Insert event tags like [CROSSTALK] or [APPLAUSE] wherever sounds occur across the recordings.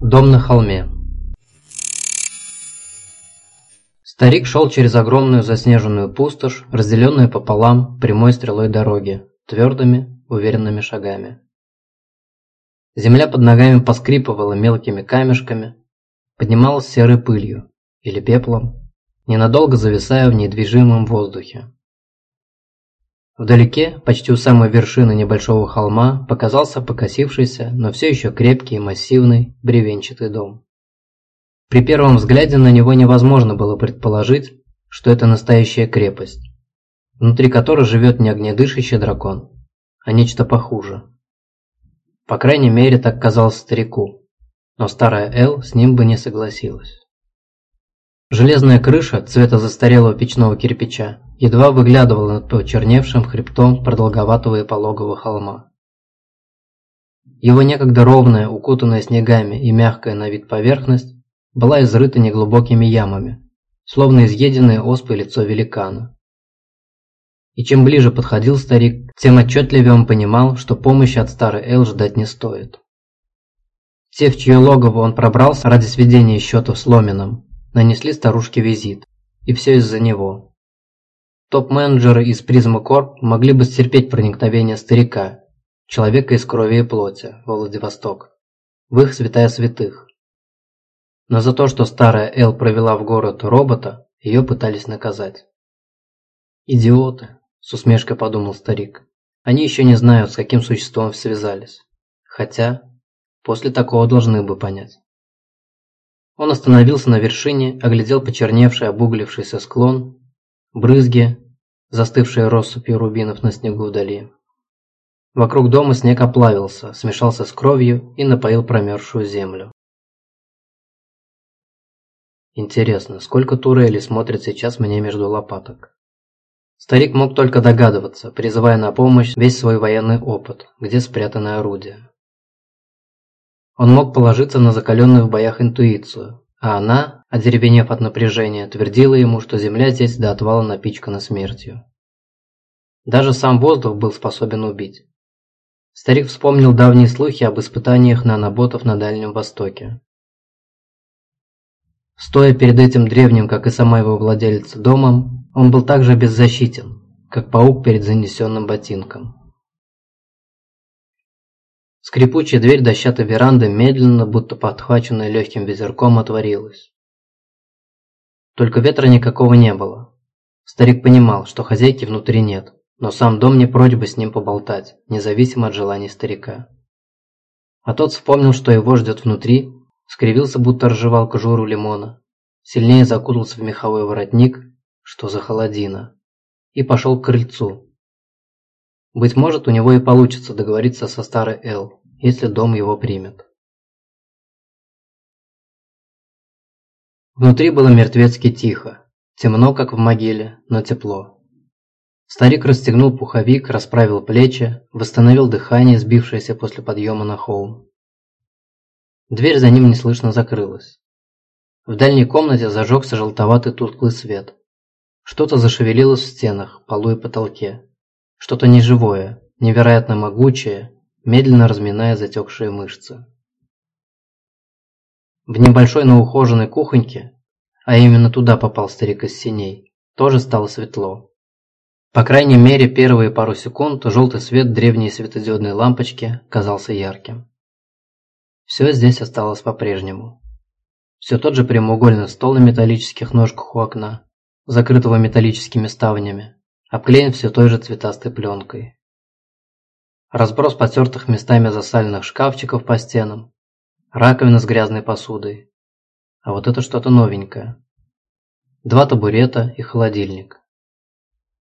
Дом на холме. Старик шел через огромную заснеженную пустошь, разделенную пополам прямой стрелой дороги, твердыми, уверенными шагами. Земля под ногами поскрипывала мелкими камешками, поднималась серой пылью или пеплом, ненадолго зависая в недвижимом воздухе. Вдалеке, почти у самой вершины небольшого холма, показался покосившийся, но все еще крепкий и массивный бревенчатый дом. При первом взгляде на него невозможно было предположить, что это настоящая крепость, внутри которой живет не огнедышащий дракон, а нечто похуже. По крайней мере, так казалось старику, но старая Эл с ним бы не согласилась. Железная крыша цвета застарелого печного кирпича едва выглядывала над почерневшим хребтом продолговатого и пологого холма. Его некогда ровная, укутанная снегами и мягкая на вид поверхность была изрыта неглубокими ямами, словно изъеденное оспой лицо великана. И чем ближе подходил старик, тем отчетливее он понимал, что помощи от старой Эл ждать не стоит. Те, в чье логово он пробрался ради сведения счетов с Ломином, нанесли старушке визит. И все из-за него. Топ-менеджеры из Призма Корп могли бы стерпеть проникновение старика, человека из крови и плоти, во Владивосток, в их святая святых. Но за то, что старая Эл провела в город робота, ее пытались наказать. «Идиоты», – с усмешкой подумал старик. «Они еще не знают, с каким существом связались. Хотя, после такого должны бы понять». Он остановился на вершине, оглядел почерневший, обуглившийся склон, брызги, застывшие россыпью рубинов на снегу вдали. Вокруг дома снег оплавился, смешался с кровью и напоил промерзшую землю. Интересно, сколько турелей смотрит сейчас мне между лопаток? Старик мог только догадываться, призывая на помощь весь свой военный опыт, где спрятаны орудия. Он мог положиться на закаленную в боях интуицию, а она, одеревенев от напряжения, твердила ему, что земля здесь до отвала напичкана смертью. Даже сам воздух был способен убить. Старик вспомнил давние слухи об испытаниях наноботов на Дальнем Востоке. Стоя перед этим древним, как и сама его владелица, домом, он был так же беззащитен, как паук перед занесенным ботинком. Скрипучая дверь дощатой веранды медленно, будто подхваченная легким ветерком, отворилась. Только ветра никакого не было. Старик понимал, что хозяйки внутри нет, но сам дом не прочь бы с ним поболтать, независимо от желаний старика. А тот вспомнил, что его ждет внутри, скривился, будто разжевал кожуру лимона, сильнее закутался в меховой воротник, что за холодина, и пошел к крыльцу, быть может, у него и получится договориться со старой Эл, если дом его примет. Внутри было мертвецки тихо, темно, как в могиле, но тепло. Старик расстегнул пуховик, расправил плечи, восстановил дыхание, сбившееся после подъема на холм. Дверь за ним неслышно закрылась. В дальней комнате зажегся желтоватый тусклый свет. Что-то зашевелилось в стенах, полу и потолке. Что-то неживое, невероятно могучее, медленно разминая затекшие мышцы. В небольшой, но ухоженной кухоньке, а именно туда попал старик из синей, тоже стало светло. По крайней мере, первые пару секунд желтый свет древней светодиодной лампочки казался ярким. Все здесь осталось по-прежнему. Все тот же прямоугольный стол на металлических ножках у окна, закрытого металлическими ставнями, обклеен все той же цветастой пленкой. Разброс потертых местами засаленных шкафчиков по стенам, раковина с грязной посудой. А вот это что-то новенькое. Два табурета и холодильник.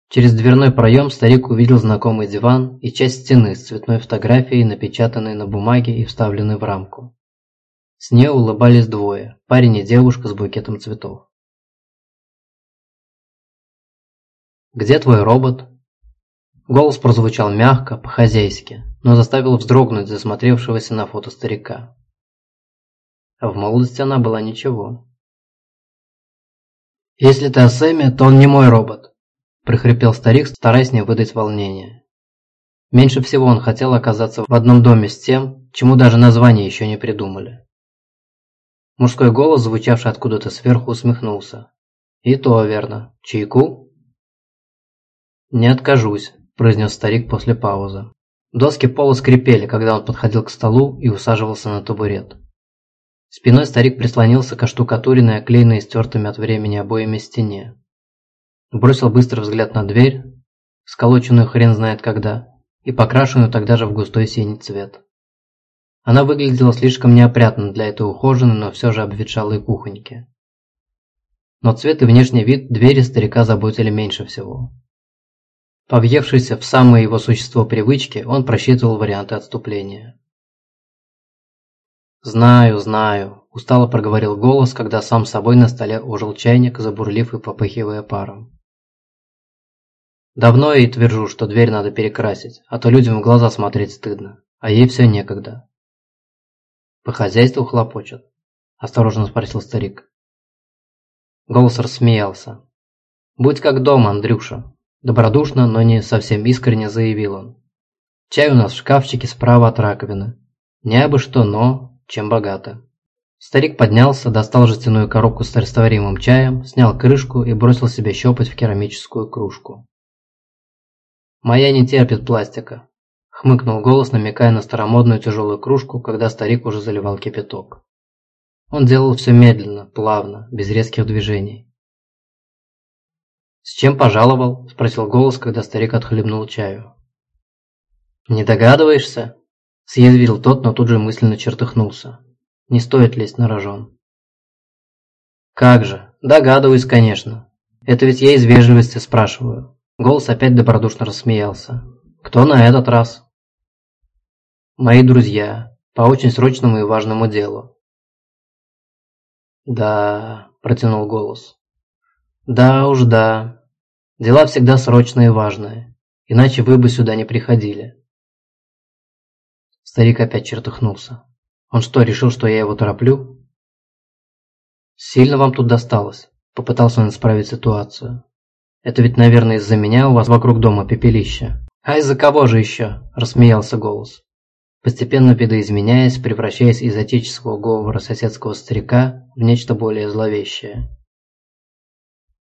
Через дверной проем старик увидел знакомый диван и часть стены с цветной фотографией, напечатанной на бумаге и вставленной в рамку. С ней улыбались двое, парень и девушка с букетом цветов. «Где твой робот?» Голос прозвучал мягко, по-хозяйски, но заставил вздрогнуть засмотревшегося на фото старика. В молодости она была ничего. «Если ты о Сэме, то он не мой робот», – прохрипел старик, стараясь не выдать волнения. Меньше всего он хотел оказаться в одном доме с тем, чему даже название еще не придумали. Мужской голос, звучавший откуда-то сверху, усмехнулся. «И то верно. Чайку?» «Не откажусь», – произнес старик после паузы. Доски пола скрипели, когда он подходил к столу и усаживался на табурет. Спиной старик прислонился к оштукатуренной, оклеенной стертыми от времени обоями стене. Бросил быстрый взгляд на дверь, сколоченную хрен знает когда, и покрашенную тогда же в густой синий цвет. Она выглядела слишком неопрятно для этой ухоженной, но все же обветшалой кухоньки. Но цвет и внешний вид двери старика заботили меньше всего. Повъевшийся в самое его существо привычки, он просчитывал варианты отступления. «Знаю, знаю», – устало проговорил голос, когда сам собой на столе ужил чайник, забурлив и попыхивая паром. «Давно я и твержу, что дверь надо перекрасить, а то людям в глаза смотреть стыдно, а ей все некогда». «По хозяйству хлопочет?» – осторожно спросил старик. Голос рассмеялся. «Будь как дома, Андрюша», – добродушно, но не совсем искренне заявил он. «Чай у нас в шкафчике справа от раковины. Не абы что, но чем богато. Старик поднялся, достал жестяную коробку с растворимым чаем, снял крышку и бросил себе щепоть в керамическую кружку. «Моя не терпит пластика», – хмыкнул голос, намекая на старомодную тяжелую кружку, когда старик уже заливал кипяток. Он делал все медленно, плавно, без резких движений. «С чем пожаловал?» – спросил голос, когда старик отхлебнул чаю. «Не догадываешься?» Съязвил тот, но тут же мысленно чертыхнулся. Не стоит лезть на рожон. Как же, догадываюсь, конечно. Это ведь я из вежливости спрашиваю. Голос опять добродушно рассмеялся. Кто на этот раз? Мои друзья. По очень срочному и важному делу. Да, протянул голос. Да уж да. Дела всегда срочные и важные. Иначе вы бы сюда не приходили. Старик опять чертыхнулся. Он что, решил, что я его тороплю? Сильно вам тут досталось. Попытался он исправить ситуацию. Это ведь, наверное, из-за меня у вас вокруг дома пепелище. А из-за кого же еще? Рассмеялся голос. Постепенно видоизменяясь, превращаясь из отеческого говора соседского старика в нечто более зловещее.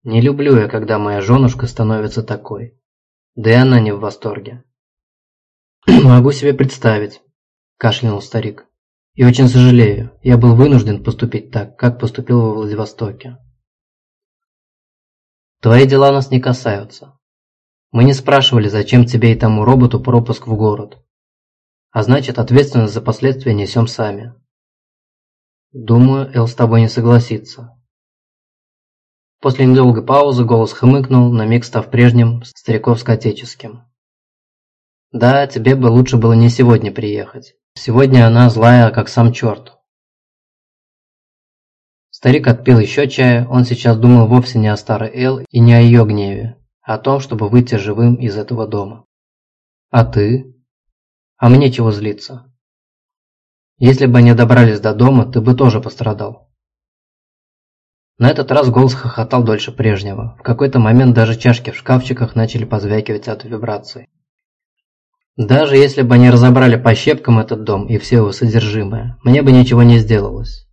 Не люблю я, когда моя женушка становится такой. Да и она не в восторге. [CLEARS THROAT] Могу себе представить, кашлянул старик. «И очень сожалею, я был вынужден поступить так, как поступил во Владивостоке». «Твои дела нас не касаются. Мы не спрашивали, зачем тебе и тому роботу пропуск в город. А значит, ответственность за последствия несем сами». «Думаю, Эл с тобой не согласится». После недолгой паузы голос хмыкнул, на миг став прежним, стариковско-отеческим. «Да, тебе бы лучше было не сегодня приехать. Сегодня она злая, как сам черт. Старик отпил еще чая, он сейчас думал вовсе не о старой Эл и не о ее гневе, а о том, чтобы выйти живым из этого дома. А ты? А мне чего злиться? Если бы они добрались до дома, ты бы тоже пострадал. На этот раз голос хохотал дольше прежнего. В какой-то момент даже чашки в шкафчиках начали позвякивать от вибраций. Даже если бы они разобрали по щепкам этот дом и все его содержимое, мне бы ничего не сделалось.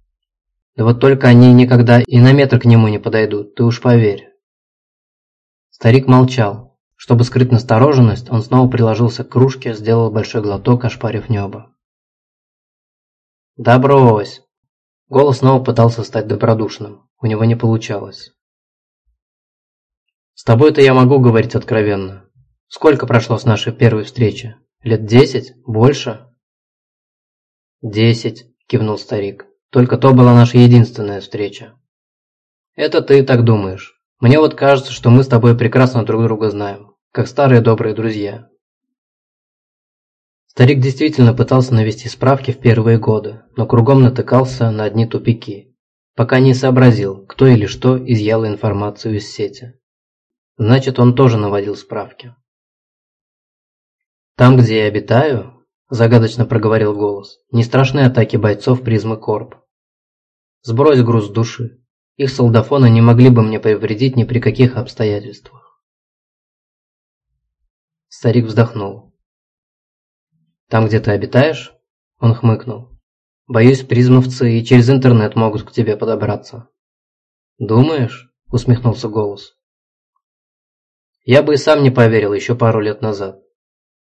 Да вот только они никогда и на метр к нему не подойдут, ты уж поверь. Старик молчал. Чтобы скрыть настороженность, он снова приложился к кружке, сделал большой глоток, ошпарив небо. «Да брось!» Голос снова пытался стать добродушным. У него не получалось. «С тобой-то я могу говорить откровенно. Сколько прошло с нашей первой встречи? Лет десять? Больше? Десять, кивнул старик. Только то была наша единственная встреча. Это ты так думаешь. Мне вот кажется, что мы с тобой прекрасно друг друга знаем, как старые добрые друзья. Старик действительно пытался навести справки в первые годы, но кругом натыкался на одни тупики, пока не сообразил, кто или что изъяло информацию из сети. Значит, он тоже наводил справки. «Там, где я обитаю», – загадочно проговорил голос, – «не страшны атаки бойцов призмы Корп. Сбрось груз души. Их солдафоны не могли бы мне повредить ни при каких обстоятельствах». Старик вздохнул. «Там, где ты обитаешь?» – он хмыкнул. Боюсь, призмовцы и через интернет могут к тебе подобраться». «Думаешь?» – усмехнулся голос. «Я бы и сам не поверил еще пару лет назад».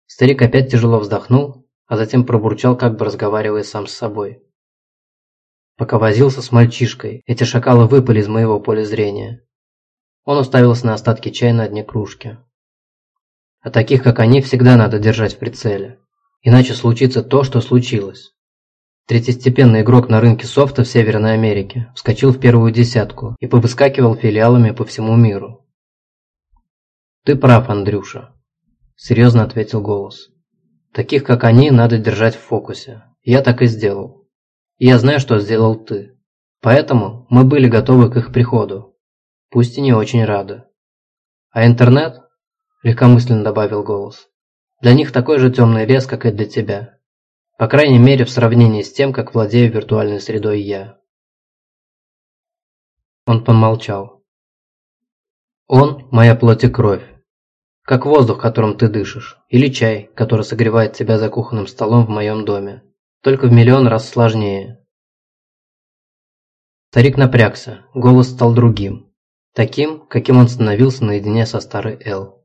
Старик опять тяжело вздохнул, а затем пробурчал, как бы разговаривая сам с собой. Пока возился с мальчишкой, эти шакалы выпали из моего поля зрения. Он уставился на остатки чая на дне кружки. А таких, как они, всегда надо держать в прицеле. Иначе случится то, что случилось. Третьестепенный игрок на рынке софта в Северной Америке вскочил в первую десятку и повыскакивал филиалами по всему миру. «Ты прав, Андрюша», – серьезно ответил голос. «Таких, как они, надо держать в фокусе. Я так и сделал. Я знаю, что сделал ты. Поэтому мы были готовы к их приходу, пусть и не очень рады. А интернет, легкомысленно добавил голос, для них такой же темный лес, как и для тебя. По крайней мере, в сравнении с тем, как владею виртуальной средой я. Он помолчал. Он – моя плоть и кровь. Как воздух, которым ты дышишь, или чай, который согревает тебя за кухонным столом в моем доме. Только в миллион раз сложнее. Старик напрягся, голос стал другим. Таким, каким он становился наедине со старой Эл.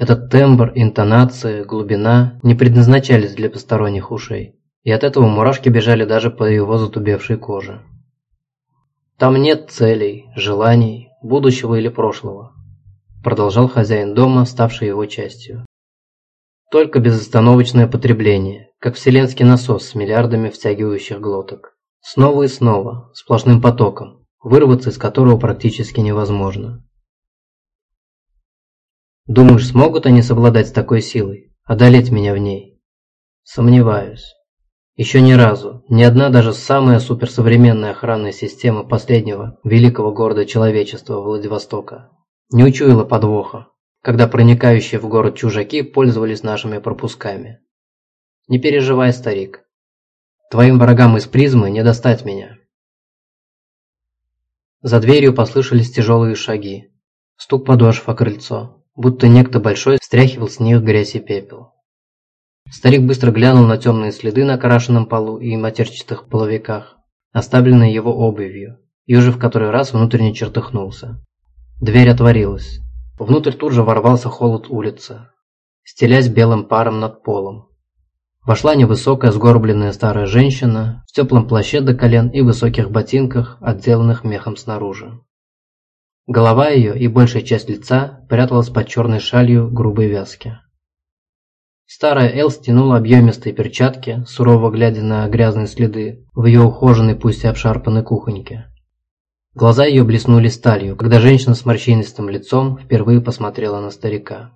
Этот тембр, интонация, глубина не предназначались для посторонних ушей, и от этого мурашки бежали даже по его затубевшей коже. «Там нет целей, желаний, будущего или прошлого», продолжал хозяин дома, ставший его частью. «Только безостановочное потребление, как вселенский насос с миллиардами втягивающих глоток. Снова и снова, сплошным потоком, вырваться из которого практически невозможно. Думаешь, смогут они совладать с такой силой, одолеть меня в ней? Сомневаюсь. Еще ни разу, ни одна даже самая суперсовременная охранная система последнего великого города человечества Владивостока не учуяла подвоха, когда проникающие в город чужаки пользовались нашими пропусками. Не переживай, старик. Твоим врагам из призмы не достать меня. За дверью послышались тяжелые шаги. Стук подошв о крыльцо, будто некто большой стряхивал с них грязь и пепел. Старик быстро глянул на темные следы на окрашенном полу и матерчатых половиках, оставленные его обувью, и уже в который раз внутренне чертыхнулся. Дверь отворилась. Внутрь тут же ворвался холод улицы, стелясь белым паром над полом. Вошла невысокая сгорбленная старая женщина в теплом плаще до колен и высоких ботинках, отделанных мехом снаружи. Голова ее и большая часть лица пряталась под черной шалью грубой вязки. Старая Эл стянула объемистые перчатки, сурово глядя на грязные следы в ее ухоженной, пусть и обшарпанной кухоньке. Глаза ее блеснули сталью, когда женщина с морщинистым лицом впервые посмотрела на старика.